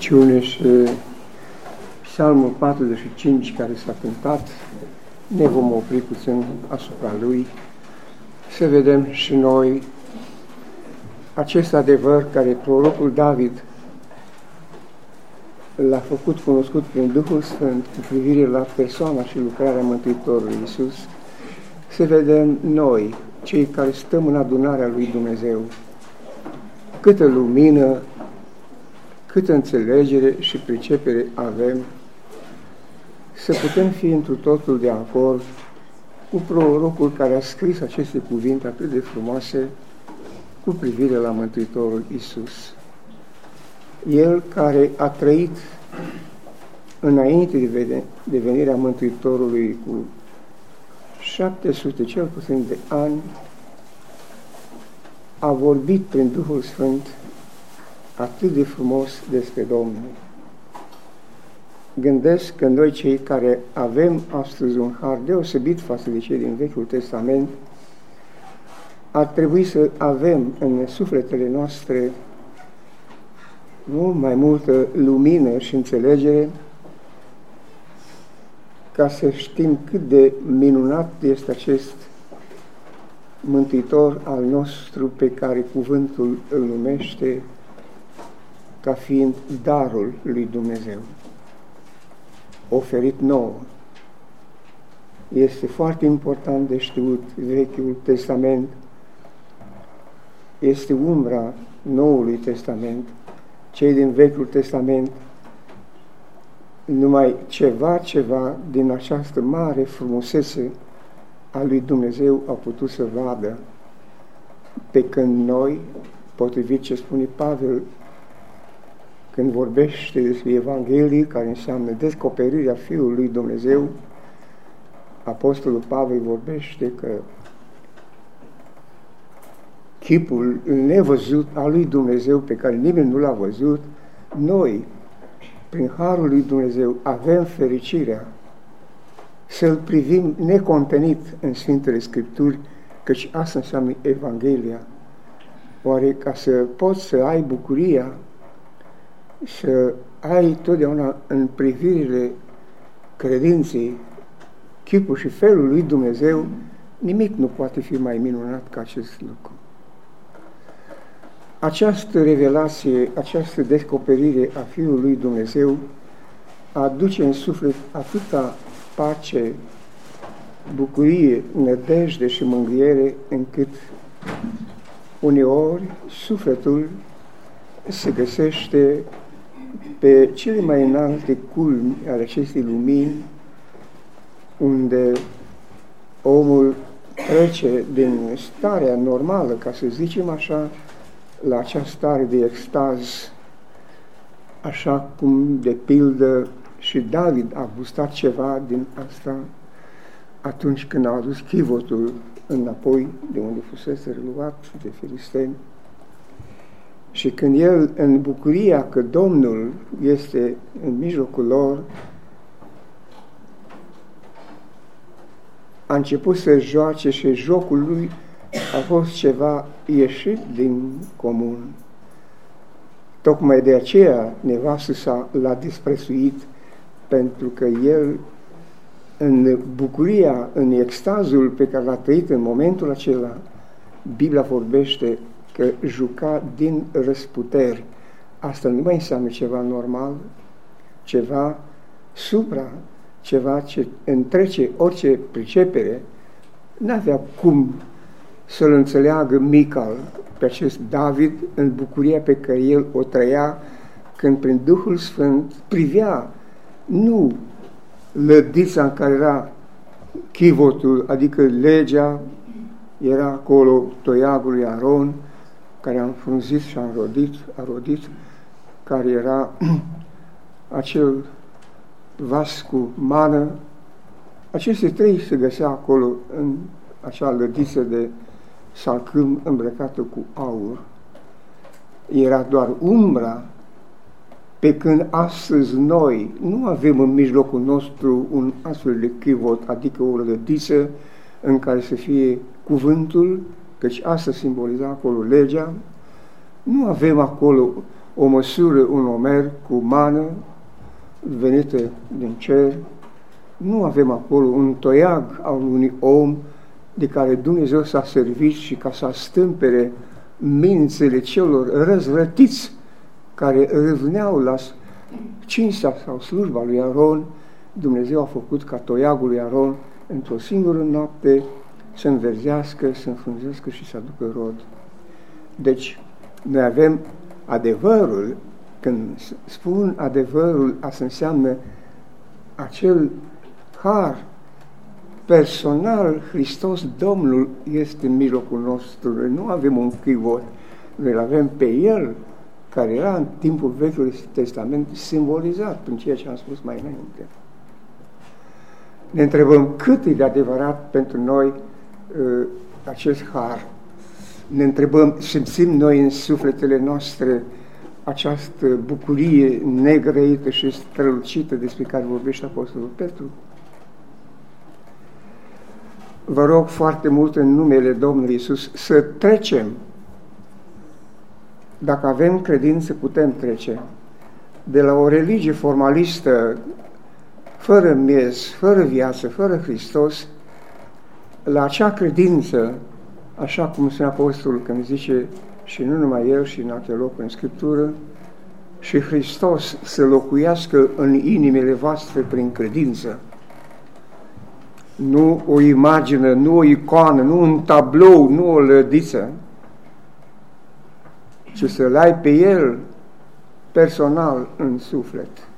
rugăciune și psalmul 45 care s-a cântat, ne vom opri puțin asupra lui, să vedem și noi acest adevăr care prorocul David l-a făcut cunoscut prin Duhul Sfânt cu privire la persoana și lucrarea Mântuitorului Iisus, să vedem noi, cei care stăm în adunarea lui Dumnezeu, câtă lumină, câtă înțelegere și pricepere avem să putem fi întru totul de acord cu prorocul care a scris aceste cuvinte atât de frumoase cu privire la Mântuitorul Isus. El care a trăit înainte de venirea Mântuitorului cu 700 cel puțin de ani, a vorbit prin Duhul Sfânt atât de frumos despre Domnul. Gândesc că noi cei care avem astăzi un har deosebit față de cei din Vechiul Testament, ar trebui să avem în sufletele noastre nu mai multă lumină și înțelegere ca să știm cât de minunat este acest Mântuitor al nostru pe care cuvântul îl numește ca fiind darul lui Dumnezeu, oferit nouă. Este foarte important de știut Vechiul Testament, este umbra Noului Testament, cei din Vechiul Testament, numai ceva, ceva din această mare frumusețe a lui Dumnezeu a putut să vadă. Pe când noi, potrivit ce spune Pavel, când vorbește despre Evanghelie, care înseamnă descoperirea Fiului lui Dumnezeu, Apostolul Pavel vorbește că chipul nevăzut al lui Dumnezeu pe care nimeni nu l-a văzut, noi, prin Harul lui Dumnezeu, avem fericirea să-L privim necontenit în Sfintele Scripturi, căci asta înseamnă Evanghelia. Oare ca să poți să ai bucuria, să ai totdeauna în privirile credinței, chipul și felul lui Dumnezeu, nimic nu poate fi mai minunat ca acest lucru. Această revelație, această descoperire a Fiului lui Dumnezeu aduce în suflet atâta pace, bucurie, nădejde și mângâiere, încât uneori sufletul se găsește pe cele mai înalte culmi ale acestei lumini, unde omul trece din starea normală, ca să zicem așa, la această stare de extaz, așa cum, de pildă, și David a gustat ceva din asta atunci când a adus chivotul înapoi de unde fusese reluat de filisteni. Și când el, în bucuria că Domnul este în mijlocul lor, a început să joace și jocul lui a fost ceva ieșit din comun. Tocmai de aceea nevastă sa l-a disprețuit pentru că el în bucuria, în extazul pe care l-a trăit în momentul acela, Biblia vorbește că juca din răsputeri. Asta nu mai înseamnă ceva normal, ceva supra, ceva ce întrece orice pricepere, n-avea cum să-l înțeleagă Mical pe acest David în bucuria pe care el o trăia când prin Duhul Sfânt privea nu lădița în care era chivotul, adică legea, era acolo toiagul lui Aron, care a înfrunzit și a înrodit, a rodit, care era acel vas cu mană. Aceste trei se găsea acolo în acea lădiță de salcâm îmbrăcată cu aur. Era doar umbra pe când astăzi noi nu avem în mijlocul nostru un astfel de chivot, adică o rădădiță în care să fie cuvântul, căci asta simboliza acolo legea, nu avem acolo o măsură, un omer cu mană venită din cer. Nu avem acolo un toiag al unui om de care Dumnezeu s-a servit și ca să stâmpere mințele celor răzvrătiți care râvneau la cinstea sau slujba lui Aron, Dumnezeu a făcut ca toiagul lui Aron într-o singură noapte să înverzească, să înfrunzească și să aducă rod. Deci, noi avem adevărul, când spun adevărul, asta înseamnă acel har personal, Hristos Domnul este în mijlocul nostru. Noi nu avem un chivot, noi avem pe El, care era în timpul Vechiului Testament simbolizat în ceea ce am spus mai înainte. Ne întrebăm cât e de adevărat pentru noi uh, acest har. Ne întrebăm, simțim noi în sufletele noastre această bucurie negrăită și strălucită despre care vorbește Apostolul Petru? Vă rog foarte mult în numele Domnului Isus să trecem. Dacă avem credință, putem trece de la o religie formalistă fără miez, fără viață, fără Hristos, la acea credință, așa cum spune Apostolul când zice, și nu numai el, și în alte locuri în Scriptură, și Hristos să locuiască în inimile voastre prin credință. Nu o imagine, nu o icoană, nu un tablou, nu o lădiță, ci să-L ai pe El personal în suflet.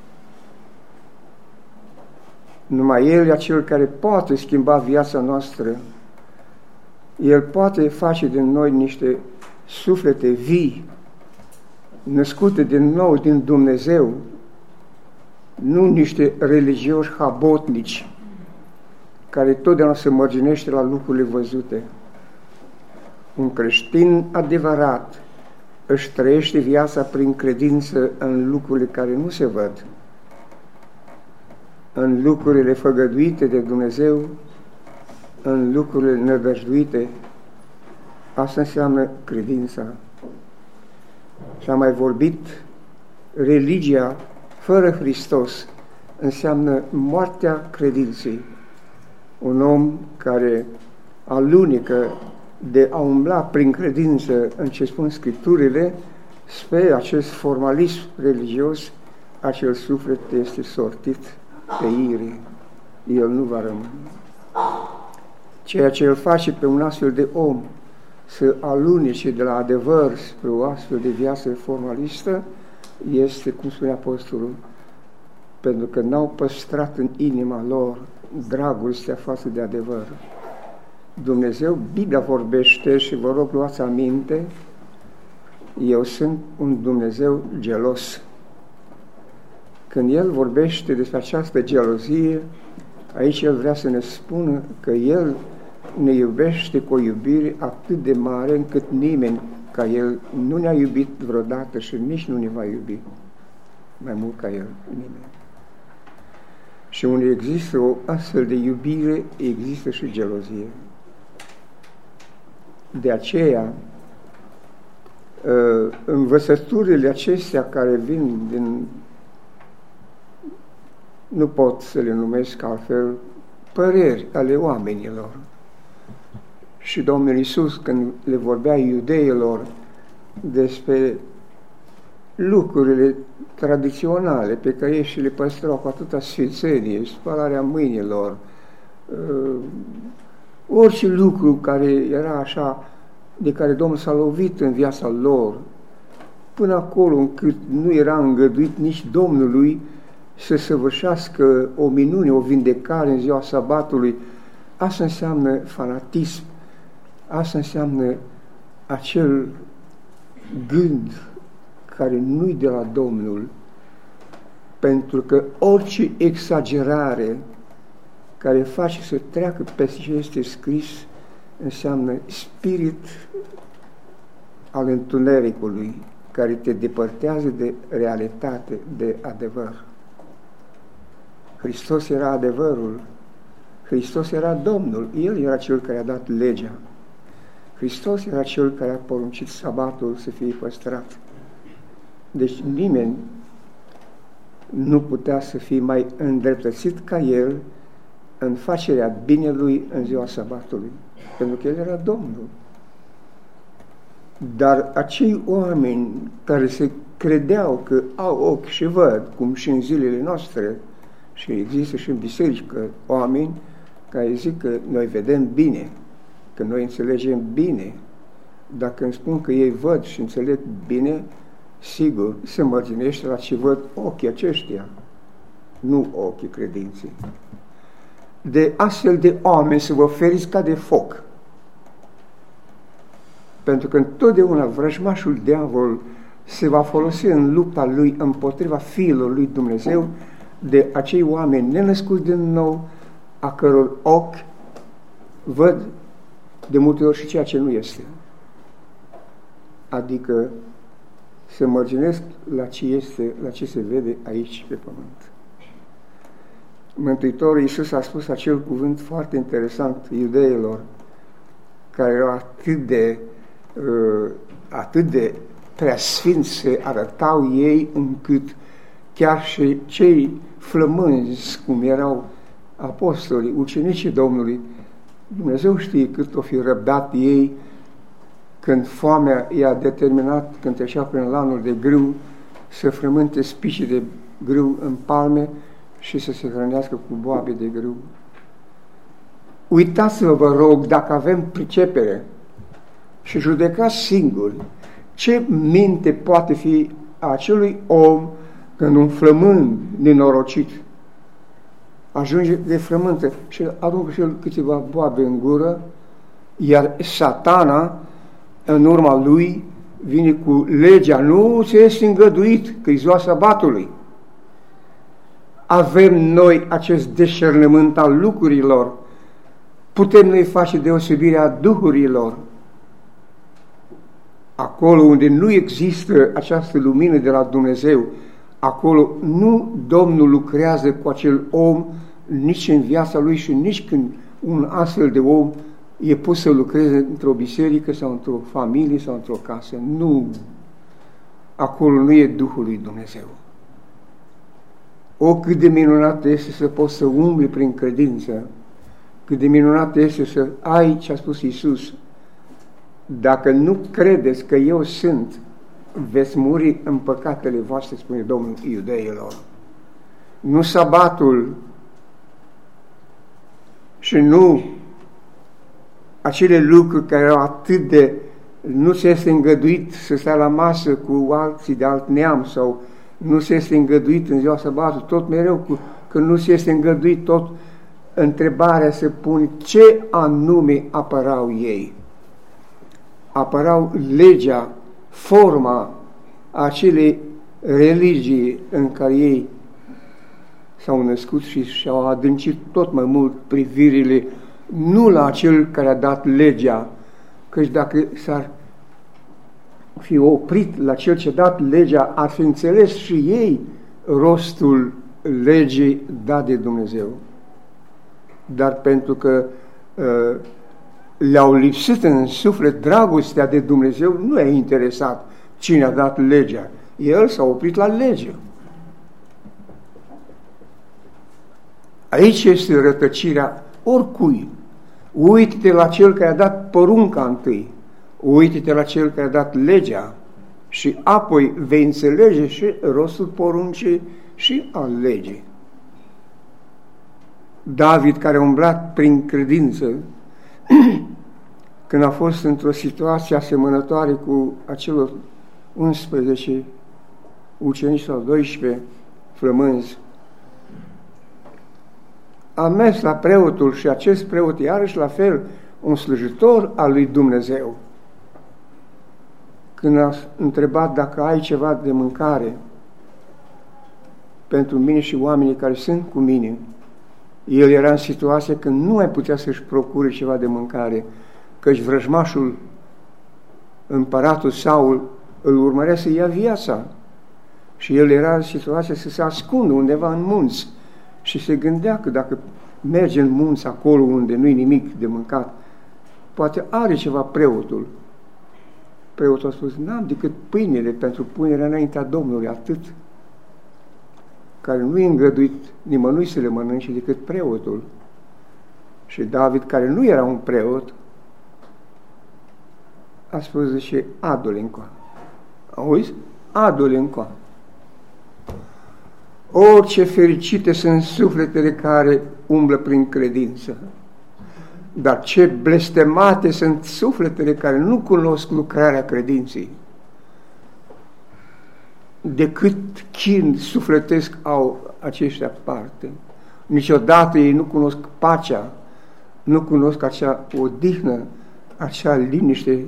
Numai El e acel care poate schimba viața noastră. El poate face din noi niște suflete vii, născute din nou din Dumnezeu, nu niște religioși habotnici care totdeauna se mărginește la lucrurile văzute. Un creștin adevărat își trăiește viața prin credință în lucrurile care nu se văd, în lucrurile făgăduite de Dumnezeu, în lucrurile nădăjduite. Asta înseamnă credința. Și am mai vorbit, religia fără Hristos înseamnă moartea credinței. Un om care alunecă de a umbla prin credință în ce spun Scripturile, spre acest formalism religios, acel suflet este sortit pe ire. El nu va rămâne. Ceea ce îl face pe un astfel de om să alunece de la adevăr spre o astfel de viață formalistă este, cum spune Apostolul, pentru că n-au păstrat în inima lor dragostea față de adevăr. Dumnezeu, Biblia vorbește și vă rog luați aminte, eu sunt un Dumnezeu gelos. Când El vorbește despre această gelozie, aici El vrea să ne spună că El ne iubește cu o iubire atât de mare încât nimeni ca El nu ne-a iubit vreodată și nici nu ne va iubi mai mult ca El, nimeni. Și unde există o astfel de iubire, există și gelozie. De aceea, ă, învățăturile acestea care vin din, nu pot să le numesc altfel, păreri ale oamenilor. Și Domnul Isus, când le vorbea iudeilor despre lucrurile tradiționale pe care ei și le păstrau cu atâta sfințenie, spălarea mâinilor, ă, orice lucru care era așa, de care Domnul s-a lovit în viața lor, până acolo încât nu era îngăduit nici Domnului să săvârșească o minune, o vindecare în ziua sabatului, asta înseamnă fanatism, asta înseamnă acel gând care nu-i de la Domnul, pentru că orice exagerare care face să treacă peste ce este scris înseamnă spirit al întunericului care te depărtează de realitate, de adevăr. Hristos era adevărul, Hristos era Domnul, El era Cel care a dat legea, Hristos era Cel care a poruncit sabatul să fie păstrat. Deci nimeni nu putea să fie mai îndreptățit ca el în facerea binelui în ziua sabatului, pentru că el era Domnul. Dar acei oameni care se credeau că au ochi și văd, cum și în zilele noastre, și există și în biserici că oameni care zic că noi vedem bine, că noi înțelegem bine. Dacă îmi spun că ei văd și înțeleg bine, sigur, se mărginește la ce văd ochii aceștia, nu ochii credinței. De astfel de oameni să vă feriți ca de foc. Pentru că întotdeauna vrăjmașul diavol se va folosi în lupta lui împotriva fiilor lui Dumnezeu de acei oameni nenăscuți din nou, a căror ochi văd de multe ori și ceea ce nu este. Adică se mărginesc la ce este, la ce se vede aici pe pământ. Mântuitorul Iisus a spus acel cuvânt foarte interesant iudeilor, care erau atât de, uh, atât de preasfinți se arătau ei încât chiar și cei flămânzi, cum erau apostolii, ucenicii Domnului, Dumnezeu știe cât o fi răbdat ei când foamea i-a determinat, când trecea prin lanul de grâu, să frământe spicii de grâu în palme și să se hrănească cu boabe de grâu. Uitați-vă, vă rog, dacă avem pricepere și judecați singuri ce minte poate fi a acelui om când un flămând nenorocit ajunge de frământă și aruncă și el câteva boabe în gură, iar satana, în urma lui, vine cu legea, nu se este îngăduit, că e ziua sabatului. Avem noi acest deșernământ al lucrurilor, putem noi face deosebirea duhurilor. Acolo unde nu există această lumină de la Dumnezeu, acolo nu Domnul lucrează cu acel om nici în viața lui și nici când un astfel de om e pus să lucreze într-o biserică sau într-o familie sau într-o casă. Nu. Acolo nu e Duhul lui Dumnezeu. O, cât de minunat este să poți să umbli prin credință, cât de minunat este să ai ce a spus Iisus. Dacă nu credeți că eu sunt, veți muri în păcatele voastre, spune Domnul iudeilor. Nu sabatul și nu acele lucruri care au atât de nu se este îngăduit să stea la masă cu alții de alt neam sau nu se este îngăduit în ziua sabatul, tot mereu cu, că nu se este îngăduit tot întrebarea se pune ce anume apărau ei. Apărau legea, forma acelei religii în care ei s-au născut și și-au adâncit tot mai mult privirile nu la cel care a dat legea, căci dacă s-ar fi oprit la cel ce a dat legea, ar fi înțeles și ei rostul legii dat de Dumnezeu. Dar pentru că uh, le-au lipsit în suflet dragostea de Dumnezeu, nu e interesat cine a dat legea. El s-a oprit la lege. Aici este rătăcirea oricui. Uită-te la cel care a dat porunca întâi, uită-te la cel care a dat legea și apoi vei înțelege și rostul poruncii și al legii. David, care a umblat prin credință, când a fost într-o situație asemănătoare cu acelor 11 ucenici sau 12 flămânzi, a mers la preotul și acest preot iarăși la fel un slujitor al lui Dumnezeu. Când a întrebat dacă ai ceva de mâncare pentru mine și oamenii care sunt cu mine, el era în situație când nu mai putea să-și procure ceva de mâncare, căci vrăjmașul, împăratul Saul, îl urmărea să ia viața. Și el era în situație să se ascundă undeva în munți și se gândea că dacă merge în munți acolo unde nu-i nimic de mâncat, poate are ceva preotul. Preotul a spus, n-am decât pâinile pentru punerea înaintea Domnului, atât. Care nu i îngăduit nimănui să le mănânce decât preotul. Și David, care nu era un preot, a spus, zice, adu-le încoa. Auzi? Adu-le încoa. Orice fericite sunt sufletele care umblă prin credință. Dar ce blestemate sunt sufletele care nu cunosc lucrarea credinței. De cât chin sufletesc au aceștia parte. Niciodată ei nu cunosc pacea, nu cunosc acea odihnă, acea liniște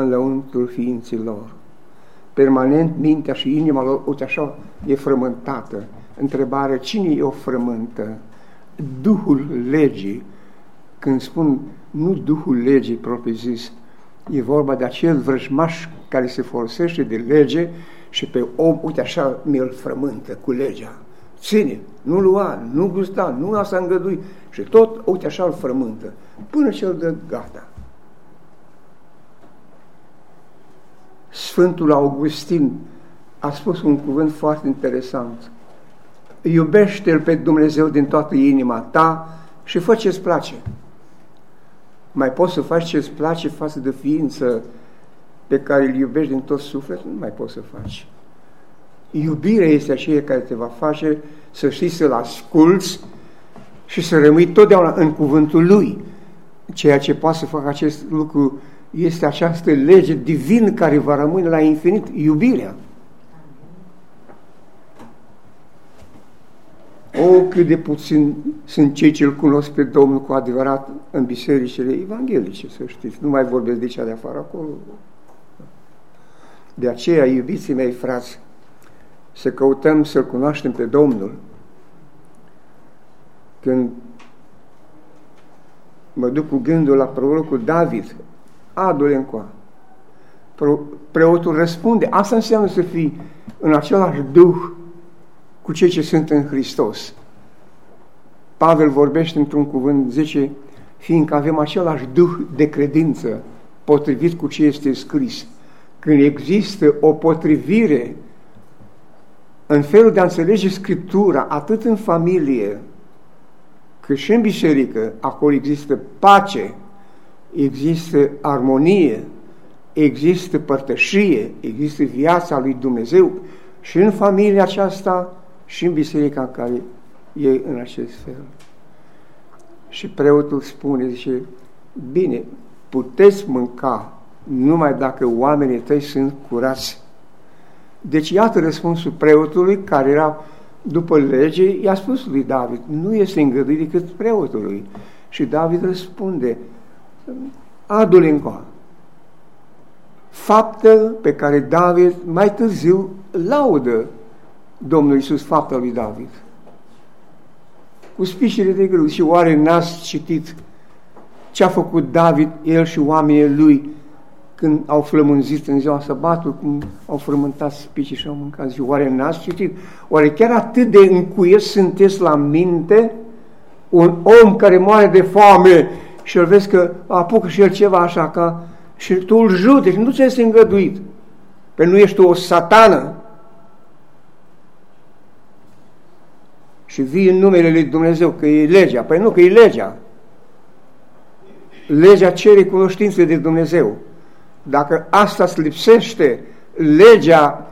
în lăuntul ființei lor. Permanent mintea și inima lor, uite așa, e frământată. Întrebare, cine e o frământă? Duhul legii. Când spun nu Duhul legii propriu-zis, e vorba de acel vrăjmaș care se folosește de lege și pe om, uite așa, mi-l frământă cu legea. Ține, nu lua, nu gusta, nu asta îngădui și tot, uite așa, îl frământă, până ce îl dă gata. Sfântul Augustin a spus un cuvânt foarte interesant. Iubește-L pe Dumnezeu din toată inima ta și fă ce-ți place. Mai poți să faci ce-ți place față de ființă pe care îl iubești din tot sufletul? Nu mai poți să faci. Iubirea este aceea care te va face să știi să-L asculți și să rămâi totdeauna în cuvântul Lui. Ceea ce poate să facă acest lucru este această lege divină care va rămâne la infinit, iubirea. O, cât de puțin sunt cei ce îl cunosc pe Domnul cu adevărat în bisericile evanghelice, să știți. Nu mai vorbesc de cea de afară acolo. De aceea, iubiții mei frați, să căutăm să-L cunoaștem pe Domnul. Când mă duc cu gândul la prorocul David, adu-le încoa. Preotul răspunde, asta înseamnă să fii în același duh cu cei ce sunt în Hristos. Pavel vorbește într-un cuvânt, zice, fiindcă avem același duh de credință, potrivit cu ce este scris. Când există o potrivire în felul de a înțelege Scriptura, atât în familie, cât și în biserică, acolo există pace, există armonie, există părtășie, există viața lui Dumnezeu și în familia aceasta și în biserica în care e în acest fel. Și preotul spune, zice, bine, puteți mânca numai dacă oamenii tăi sunt curați. Deci iată răspunsul preotului care era după lege, i-a spus lui David, nu este îngăduit decât preotului. Și David răspunde, adu-le încoa. Faptă pe care David mai târziu laudă Domnul Iisus, fapta lui David. Cu spișele de grâu. Și oare n-ați citit ce a făcut David, el și oamenii lui, când au flămânzit în ziua sabatului, cum au frământat spicii și au mâncat zi. Oare n-ați citit? Oare chiar atât de încuiet sunteți la minte un om care moare de foame și îl vezi că apucă și el ceva așa ca și tu îl judeci, nu ți este îngăduit. Pe nu ești o satană. Și vii în numele lui Dumnezeu, că e legea. Păi nu, că e legea. Legea cere cunoștințe de Dumnezeu. Dacă asta îți lipsește, legea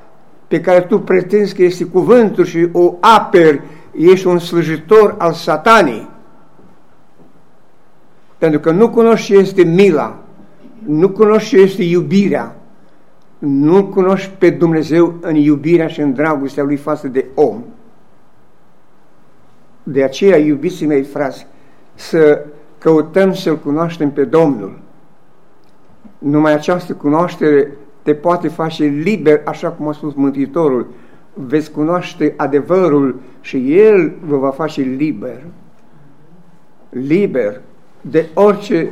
pe care tu pretinzi că este cuvântul și o aperi, ești un slujitor al satanii. Pentru că nu cunoști ce este mila, nu cunoști ce este iubirea, nu cunoști pe Dumnezeu în iubirea și în dragostea Lui față de om. De aceea, iubiții mei frați, să căutăm să-L cunoaștem pe Domnul. Numai această cunoaștere te poate face liber, așa cum a spus Mântuitorul. Veți cunoaște adevărul și El vă va face liber. Liber de orice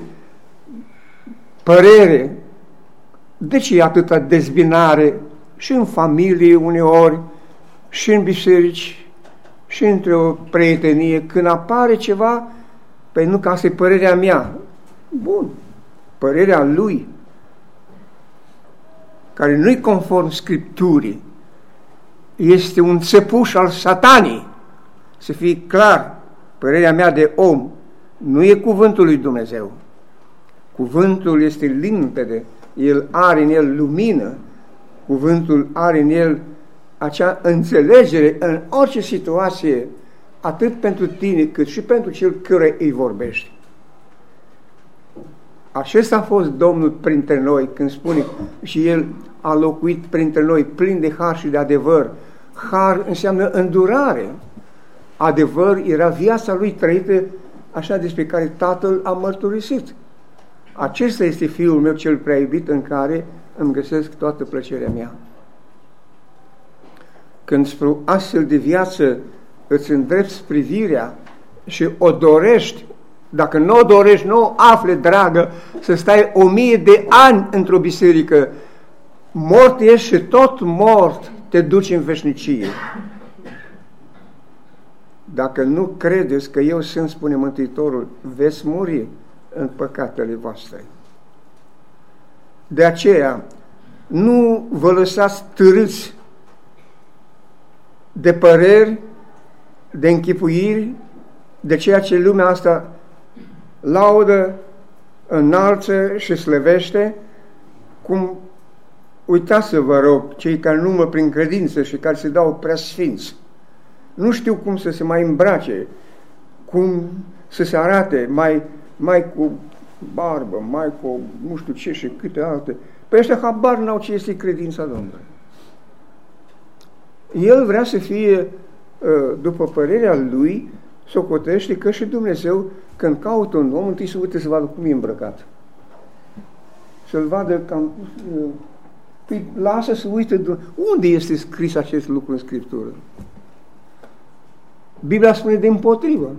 părere. De ce e atâta dezbinare și în familie uneori, și în biserici, și între o prietenie, când apare ceva, păi nu ca asta e părerea mea. Bun, părerea lui. care nu-i conform Scripturii, este un țepuș al satanii. Să fie clar, părerea mea de om, nu e cuvântul lui Dumnezeu. Cuvântul este limpede, el are în el lumină, cuvântul are în el acea înțelegere în orice situație, atât pentru tine cât și pentru cel care îi vorbești. Acesta a fost Domnul printre noi când spune și El a locuit printre noi plin de har și de adevăr. Har înseamnă îndurare. Adevăr era viața lui trăită așa despre care Tatăl a mărturisit. Acesta este Fiul meu cel prea iubit în care îmi găsesc toată plăcerea mea. Când spre astfel de viață îți îndrepți privirea și o dorești, dacă nu o dorești, nu o afle, dragă, să stai o mie de ani într-o biserică, mort ești și tot mort te duci în veșnicie. Dacă nu credeți că eu sunt, spune Mântuitorul, veți muri în păcatele voastre. De aceea, nu vă lăsați târâți de păreri, de închipuiri, de ceea ce lumea asta laudă, înalță și slăvește, cum uitați să vă rog, cei care numă prin credință și care se dau prea sfinți, nu știu cum să se mai îmbrace, cum să se arate mai, mai cu barbă, mai cu nu știu ce și câte alte. Păi ăștia habar n-au ce este credința Domnului. El vrea să fie, ă, după părerea lui, socotește că și Dumnezeu, când caută un om, întâi să uite să vadă cum e îmbrăcat. Să-l vadă cam... Ă, păi lasă să uite unde este scris acest lucru în Scriptură. Biblia spune de împotrivă.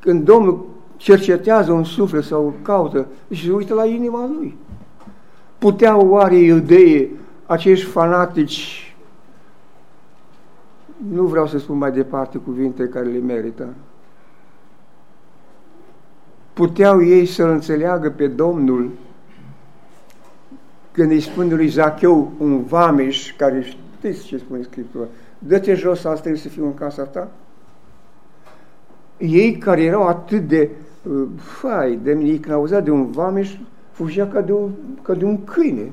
Când Domnul cercetează un suflet sau caută și se uită la inima lui. Puteau oare iudeie, acești fanatici, nu vreau să spun mai departe cuvinte care le merită, puteau ei să-L înțeleagă pe Domnul când îi spune lui Zacheu, un vameș, care știți ce spune Scriptura, dă-te jos, asta trebuie să fiu în casa ta? Ei care erau atât de uh, fai, de ei când auzea de un vameș, fugea ca de, un, ca de un câine.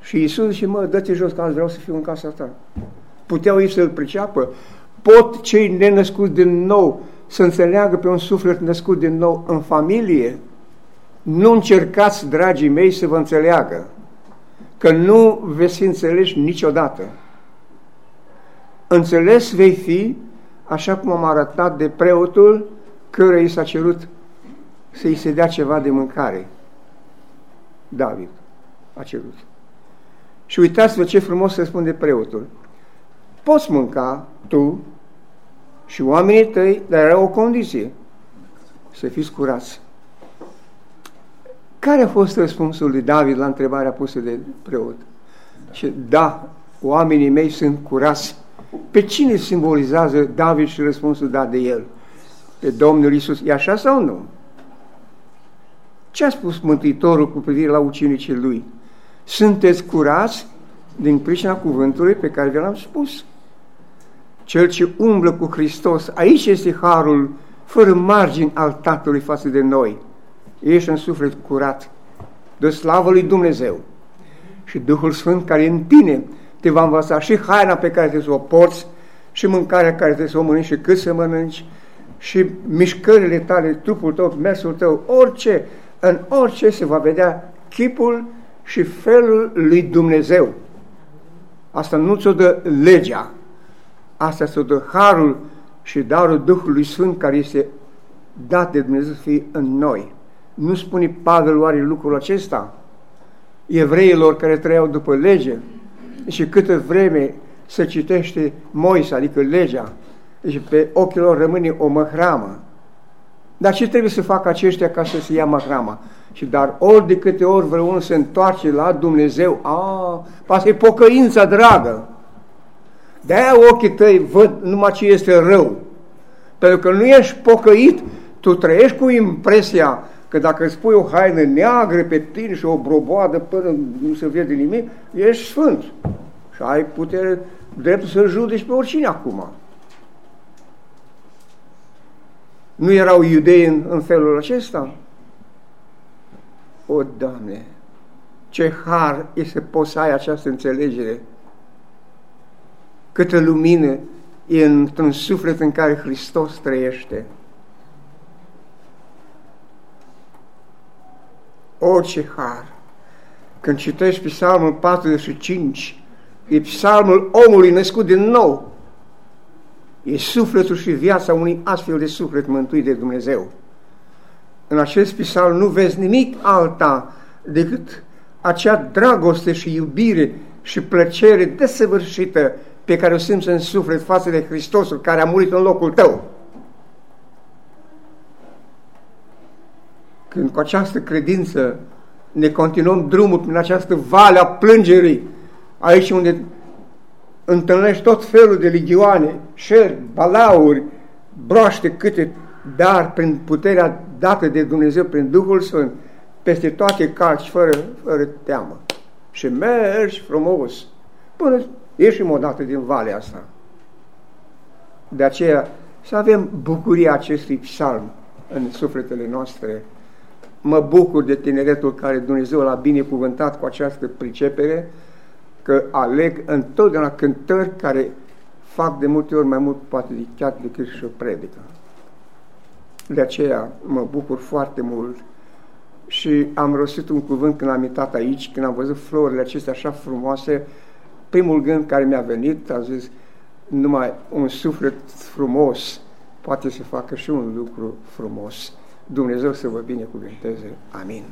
Și Iisus zice, mă, dă-te jos, că azi vreau să fiu în casa ta. Puteau ei să-L priceapă. Pot cei nenăscuți din nou să înțeleagă pe un suflet născut din nou în familie? Nu încercați, dragii mei, să vă înțeleagă, că nu veți fi înțeleși niciodată. Înțeles vei fi așa cum am arătat de preotul căruia i s-a cerut să-i se dea ceva de mâncare. David a cerut. Și uitați-vă ce frumos răspunde preotul. Poți mânca tu și oamenii tăi, dar era o condiție, să fiți curați. Care a fost răspunsul lui David la întrebarea pusă de preot? Și da, oamenii mei sunt curați pe cine simbolizează David și răspunsul dat de el? Pe Domnul Isus. E așa sau nu? Ce a spus Mântuitorul cu privire la ucenicii lui? Sunteți curați din pricina cuvântului pe care vi l-am spus. Cel ce umblă cu Hristos, aici este harul fără margini al Tatălui față de noi. Ești în suflet curat, de slavă lui Dumnezeu. Și Duhul Sfânt care e în tine te va învăța și haina pe care trebuie să o porți, și mâncarea care trebuie să o mănânci și cât să mănânci, și mișcările tale, trupul tău, mersul tău, orice, în orice se va vedea chipul și felul lui Dumnezeu. Asta nu ți-o dă legea, asta ți-o dă harul și darul Duhului Sfânt care este dat de Dumnezeu să fie în noi. Nu spune Pavel oare lucrul acesta? Evreilor care trăiau după lege, și câtă vreme se citește Moise, adică legea, și pe ochii lor rămâne o măhramă. Dar ce trebuie să facă aceștia ca să se ia măhrama? Și dar ori de câte ori vreunul se întoarce la Dumnezeu, a, asta e pocăința dragă. De-aia ochii tăi văd numai ce este rău. Pentru că nu ești pocăit, tu trăiești cu impresia că dacă îți pui o haină neagră pe tine și o broboadă până nu se vede nimic, ești sfânt. Și ai putere drept să judeci pe oricine acum. Nu erau iudei în, în felul acesta? O, Doamne, ce har e să poți să ai această înțelegere. Câtă lumină e într-un suflet în care Hristos trăiește. O, ce har! Când citești Psalmul 45, e psalmul omului născut din nou. E sufletul și viața unui astfel de suflet mântuit de Dumnezeu. În acest psalm nu vezi nimic alta decât acea dragoste și iubire și plăcere desăvârșită pe care o simți în suflet față de Hristosul care a murit în locul tău. Când cu această credință ne continuăm drumul prin această vale a plângerii, aici unde întâlnești tot felul de ligioane, șerpi, balauri, broaște câte, dar prin puterea dată de Dumnezeu, prin Duhul Sfânt, peste toate calci, fără, fără teamă. Și mergi frumos până ieșim odată din valea asta. De aceea să avem bucuria acestui psalm în sufletele noastre. Mă bucur de tineretul care Dumnezeu l-a binecuvântat cu această pricepere, că aleg întotdeauna cântări care fac de multe ori mai mult poate chiar decât și o predică. De aceea mă bucur foarte mult și am rostit un cuvânt când am intrat aici, când am văzut florile acestea așa frumoase, primul gând care mi-a venit, a zis, numai un suflet frumos poate să facă și un lucru frumos. Dumnezeu să vă binecuvânteze. Amin.